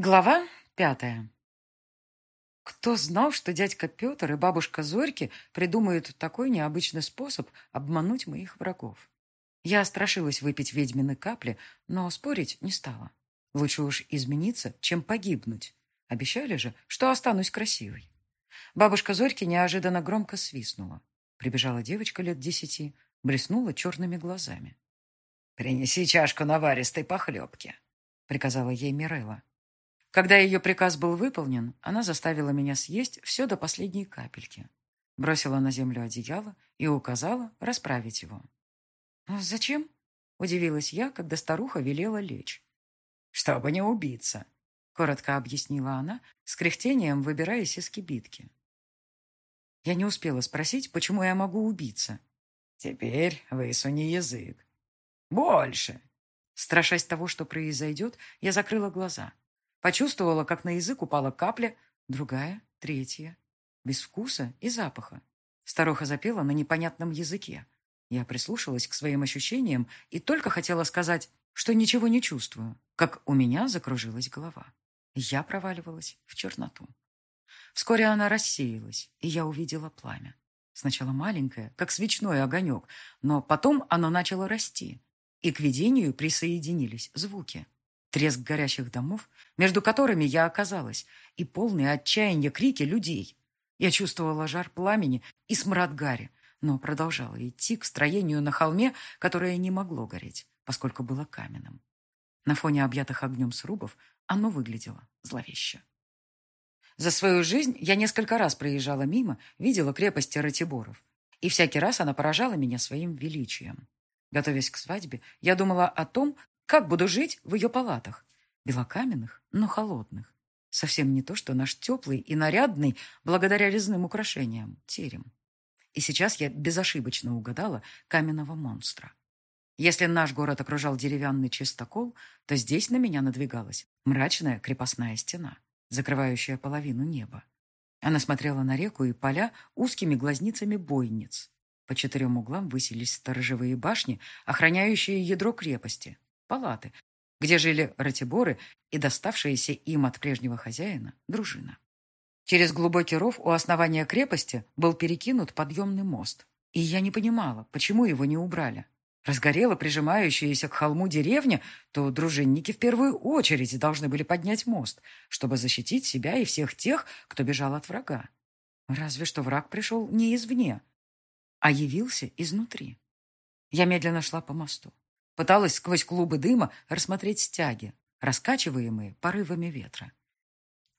Глава пятая. Кто знал, что дядька Петр и бабушка Зорьки придумают такой необычный способ обмануть моих врагов? Я страшилась выпить ведьмины капли, но спорить не стала. Лучше уж измениться, чем погибнуть. Обещали же, что останусь красивой. Бабушка Зорьки неожиданно громко свистнула. Прибежала девочка лет десяти, блеснула черными глазами. «Принеси чашку наваристой похлебки», — приказала ей Мирелла. Когда ее приказ был выполнен, она заставила меня съесть все до последней капельки. Бросила на землю одеяло и указала расправить его. «А «Зачем?» — удивилась я, когда старуха велела лечь. «Чтобы не убиться», — коротко объяснила она, с кряхтением выбираясь из кибитки. Я не успела спросить, почему я могу убиться. «Теперь высуни язык». «Больше». Страшась того, что произойдет, я закрыла глаза. Почувствовала, как на язык упала капля, другая, третья. Без вкуса и запаха. Старуха запела на непонятном языке. Я прислушалась к своим ощущениям и только хотела сказать, что ничего не чувствую, как у меня закружилась голова. Я проваливалась в черноту. Вскоре она рассеялась, и я увидела пламя. Сначала маленькое, как свечной огонек, но потом оно начало расти, и к видению присоединились звуки. Треск горящих домов, между которыми я оказалась, и полные отчаяния крики людей. Я чувствовала жар пламени и смрад гари, но продолжала идти к строению на холме, которое не могло гореть, поскольку было каменным. На фоне объятых огнем срубов оно выглядело зловеще. За свою жизнь я несколько раз проезжала мимо, видела крепость Ратиборов, и всякий раз она поражала меня своим величием. Готовясь к свадьбе, я думала о том, как буду жить в ее палатах? Белокаменных, но холодных. Совсем не то, что наш теплый и нарядный, благодаря резным украшениям, терем. И сейчас я безошибочно угадала каменного монстра. Если наш город окружал деревянный чистокол, то здесь на меня надвигалась мрачная крепостная стена, закрывающая половину неба. Она смотрела на реку и поля узкими глазницами бойниц. По четырем углам высились сторожевые башни, охраняющие ядро крепости, палаты, где жили ратиборы и доставшиеся им от прежнего хозяина дружина. Через глубокий ров у основания крепости был перекинут подъемный мост. И я не понимала, почему его не убрали. Разгорела прижимающаяся к холму деревня, то дружинники в первую очередь должны были поднять мост, чтобы защитить себя и всех тех, кто бежал от врага. Разве что враг пришел не извне, а явился изнутри. Я медленно шла по мосту. Пыталась сквозь клубы дыма рассмотреть стяги, раскачиваемые порывами ветра.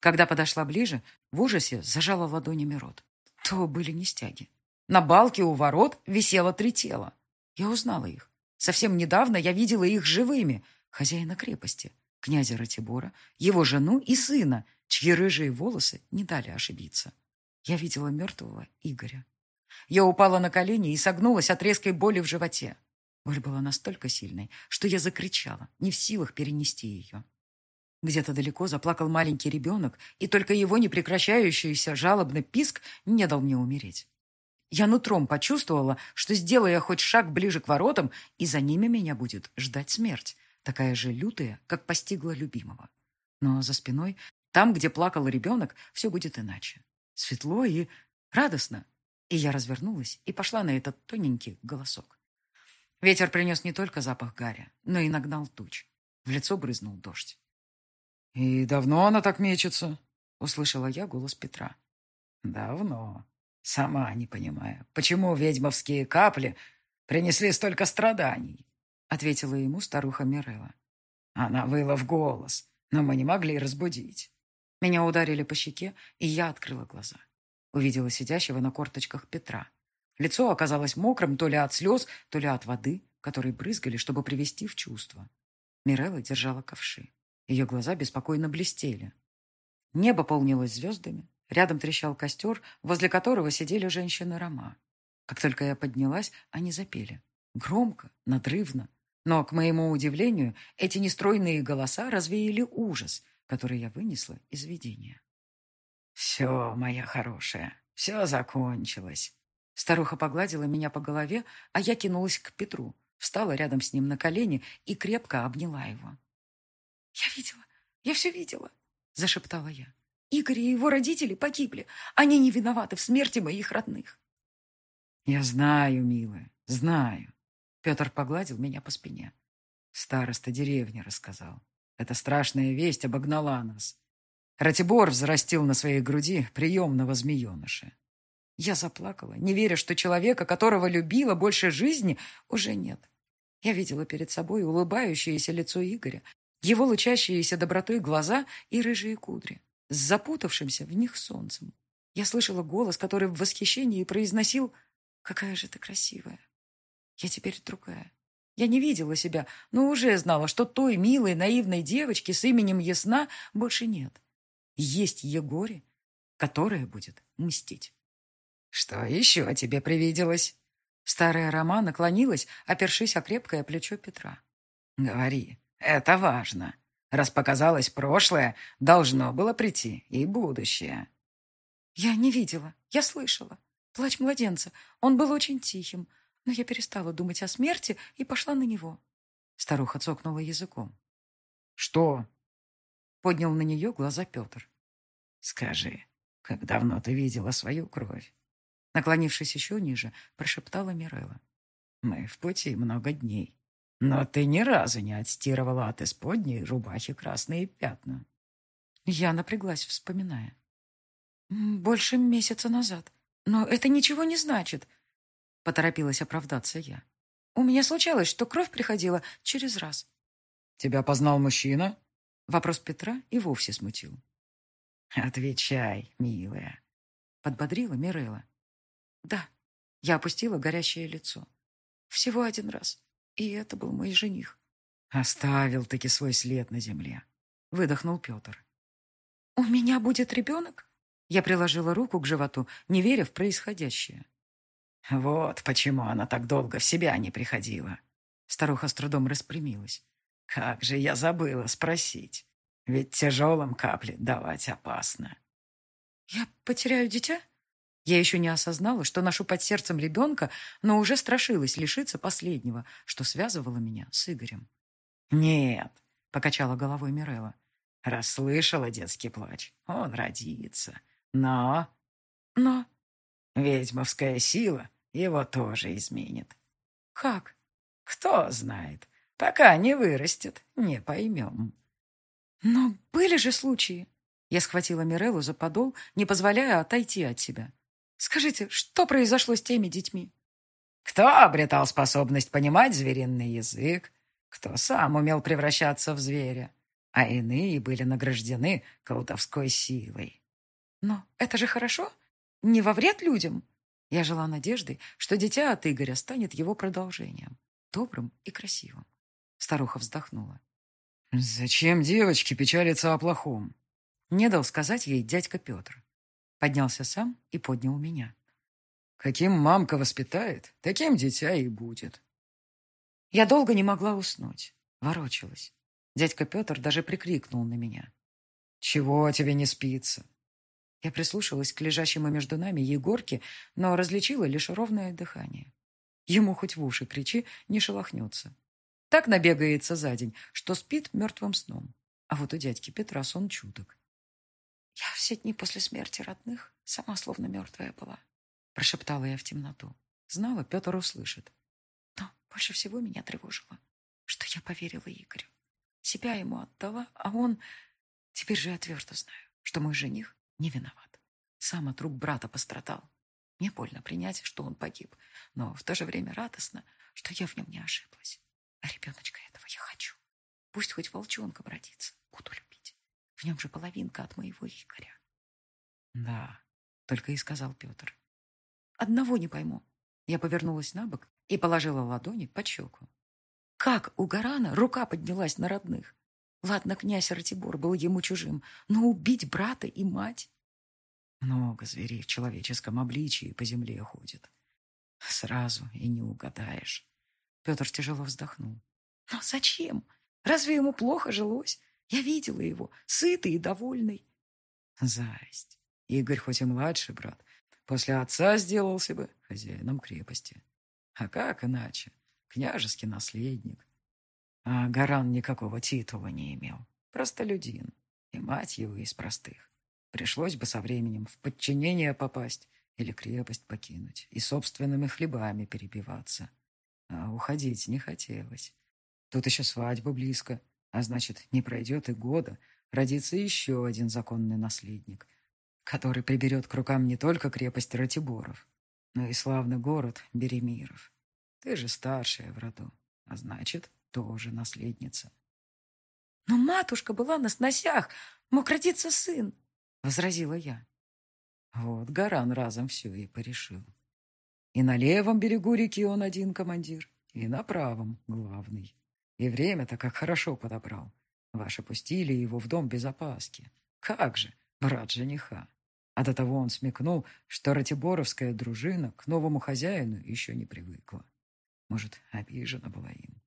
Когда подошла ближе, в ужасе зажала ладонями рот. То были не стяги. На балке у ворот висело три тела. Я узнала их. Совсем недавно я видела их живыми. Хозяина крепости, князя Ратибора, его жену и сына, чьи рыжие волосы не дали ошибиться. Я видела мертвого Игоря. Я упала на колени и согнулась от резкой боли в животе. Боль была настолько сильной, что я закричала, не в силах перенести ее. Где-то далеко заплакал маленький ребенок, и только его непрекращающийся жалобный писк не дал мне умереть. Я нутром почувствовала, что, сделая хоть шаг ближе к воротам, и за ними меня будет ждать смерть, такая же лютая, как постигла любимого. Но за спиной, там, где плакал ребенок, все будет иначе. Светло и радостно. И я развернулась и пошла на этот тоненький голосок. Ветер принес не только запах гаря, но и нагнал туч. В лицо брызнул дождь. «И давно она так мечется?» — услышала я голос Петра. «Давно. Сама не понимаю, почему ведьмовские капли принесли столько страданий?» — ответила ему старуха Мирелла. Она выла в голос, но мы не могли разбудить. Меня ударили по щеке, и я открыла глаза. Увидела сидящего на корточках Петра. Лицо оказалось мокрым то ли от слез, то ли от воды, которые брызгали, чтобы привести в чувство. Мирелла держала ковши. Ее глаза беспокойно блестели. Небо полнилось звездами. Рядом трещал костер, возле которого сидели женщины Рома. Как только я поднялась, они запели. Громко, надрывно. Но, к моему удивлению, эти нестройные голоса развеяли ужас, который я вынесла из видения. «Все, моя хорошая, все закончилось», Старуха погладила меня по голове, а я кинулась к Петру, встала рядом с ним на колени и крепко обняла его. «Я видела, я все видела», — зашептала я. «Игорь и его родители погибли. Они не виноваты в смерти моих родных». «Я знаю, милая, знаю». Петр погладил меня по спине. Староста деревни рассказал. Эта страшная весть обогнала нас. Ратибор взрастил на своей груди приемного змееныша. Я заплакала, не веря, что человека, которого любила больше жизни, уже нет. Я видела перед собой улыбающееся лицо Игоря, его лучащиеся добротой глаза и рыжие кудри, с запутавшимся в них солнцем. Я слышала голос, который в восхищении произносил «Какая же ты красивая!» Я теперь другая. Я не видела себя, но уже знала, что той милой, наивной девочки с именем Ясна больше нет. Есть Егоре, которая будет мстить. «Что еще тебе привиделось?» Старая Рома наклонилась, опершись о крепкое плечо Петра. «Говори, это важно. Раз показалось прошлое, должно было прийти и будущее». «Я не видела, я слышала. Плач младенца. Он был очень тихим, но я перестала думать о смерти и пошла на него». Старуха цокнула языком. «Что?» Поднял на нее глаза Петр. «Скажи, как давно ты видела свою кровь?» Наклонившись еще ниже, прошептала Мирелла. «Мы в пути много дней, но ты ни разу не отстирывала от исподней рубахи красные пятна». Я напряглась, вспоминая. «Больше месяца назад. Но это ничего не значит», — поторопилась оправдаться я. «У меня случалось, что кровь приходила через раз». «Тебя познал мужчина?» Вопрос Петра и вовсе смутил. «Отвечай, милая», — подбодрила Мирелла. Да, я опустила горящее лицо. Всего один раз. И это был мой жених. Оставил-таки свой след на земле. Выдохнул Петр. «У меня будет ребенок?» Я приложила руку к животу, не веря в происходящее. «Вот почему она так долго в себя не приходила». Старуха с трудом распрямилась. «Как же я забыла спросить. Ведь тяжелым капли давать опасно». «Я потеряю дитя?» Я еще не осознала, что ношу под сердцем ребенка, но уже страшилась лишиться последнего, что связывало меня с Игорем. «Нет», — покачала головой Мирелла. «Расслышала детский плач. Он родится. Но...» «Но...» «Ведьмовская сила его тоже изменит». «Как?» «Кто знает. Пока не вырастет, не поймем». «Но были же случаи...» Я схватила Миреллу за подол, не позволяя отойти от себя. Скажите, что произошло с теми детьми? Кто обретал способность понимать звериный язык, кто сам умел превращаться в зверя, а иные были награждены колдовской силой. Но это же хорошо? Не во вред людям? Я жила надеждой, что дитя от Игоря станет его продолжением, добрым и красивым. Старуха вздохнула. «Зачем девочке печалиться о плохом?» Не дал сказать ей дядька Петр. Поднялся сам и поднял меня. Каким мамка воспитает, таким дитя и будет. Я долго не могла уснуть. Ворочалась. Дядька Петр даже прикрикнул на меня. «Чего тебе не спится?» Я прислушалась к лежащему между нами Егорке, но различила лишь ровное дыхание. Ему хоть в уши кричи, не шелохнется. Так набегается за день, что спит мертвым сном. А вот у дядьки Петра сон чуток. «Я все дни после смерти родных сама словно мертвая была», прошептала я в темноту. Знала, Петр услышит. Но больше всего меня тревожило, что я поверила Игорю. Себя ему отдала, а он... Теперь же я твердо знаю, что мой жених не виноват. Сам от рук брата пострадал. Мне больно принять, что он погиб, но в то же время радостно, что я в нем не ошиблась. А ребеночка этого я хочу. Пусть хоть волчонка родится, буду любить. В нем же половинка от моего Игоря. Да, только и сказал Петр. Одного не пойму. Я повернулась на бок и положила ладони под щеку. Как у Гарана рука поднялась на родных? Ладно, князь Ратибор был ему чужим, но убить брата и мать? Много зверей в человеческом обличии по земле ходит. Сразу и не угадаешь. Петр тяжело вздохнул. Но зачем? Разве ему плохо жилось? Я видела его, сытый и довольный. Зависть. Игорь хоть и младший брат, после отца сделался бы хозяином крепости. А как иначе? Княжеский наследник. А Гаран никакого титула не имел. Простолюдин. И мать его из простых. Пришлось бы со временем в подчинение попасть или крепость покинуть и собственными хлебами перебиваться. А уходить не хотелось. Тут еще свадьба близко, а значит, не пройдет и года, родится еще один законный наследник, который приберет к рукам не только крепость Ратиборов, но и славный город Беремиров. Ты же старшая в роду, а значит, тоже наследница. «Но матушка была на сносях, мог родиться сын», — возразила я. Вот Гаран разом все и порешил. И на левом берегу реки он один командир, и на правом — главный. И время-то как хорошо подобрал. Ваши пустили его в дом без опаски. Как же, брат жениха. А до того он смекнул, что Ратиборовская дружина к новому хозяину еще не привыкла. Может, обижена была им.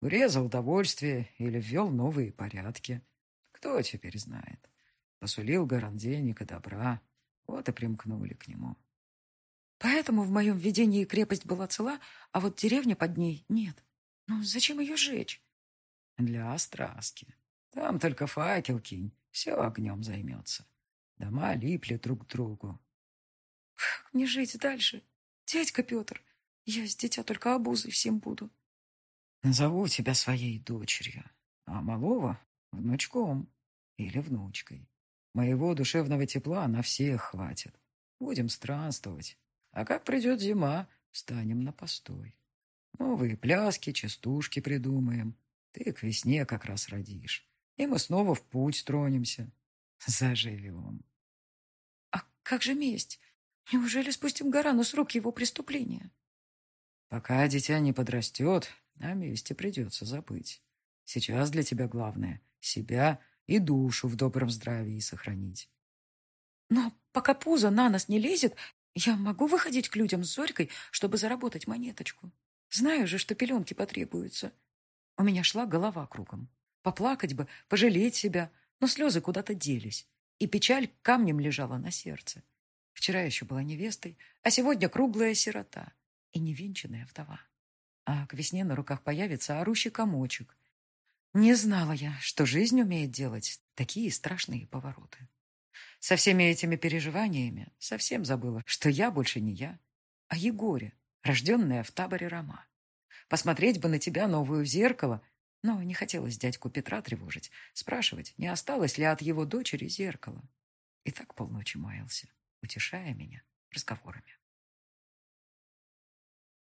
Урезал удовольствие или ввел новые порядки. Кто теперь знает? Посулил гаран денег и добра. Вот и примкнули к нему. Поэтому в моем видении крепость была цела, а вот деревня под ней нет. Ну, зачем ее жечь? Для остраски. Там только факел кинь, все огнем займется. Дома липли друг к другу. Как мне жить дальше? Дядька Петр, я с дитя только обузой всем буду. Назову тебя своей дочерью, а малого — внучком или внучкой. Моего душевного тепла на всех хватит. Будем странствовать. А как придет зима, встанем на постой. Новые пляски, частушки придумаем. Ты к весне как раз родишь. И мы снова в путь тронемся. Заживем. А как же месть? Неужели спустим Гарану с рук его преступления? Пока дитя не подрастет, о месте придется забыть. Сейчас для тебя главное — себя и душу в добром здравии сохранить. Но пока пузо на нас не лезет, я могу выходить к людям с Зорькой, чтобы заработать монеточку. Знаю же, что пеленки потребуются. У меня шла голова кругом. Поплакать бы, пожалеть себя, но слезы куда-то делись, и печаль камнем лежала на сердце. Вчера еще была невестой, а сегодня круглая сирота и невенчанная вдова. А к весне на руках появится орущий комочек. Не знала я, что жизнь умеет делать такие страшные повороты. Со всеми этими переживаниями совсем забыла, что я больше не я, а Егоре, рожденная в таборе Рома. Посмотреть бы на тебя новую в зеркало, но не хотелось дядьку Петра тревожить, спрашивать, не осталось ли от его дочери зеркало. И так полночи маялся, утешая меня разговорами.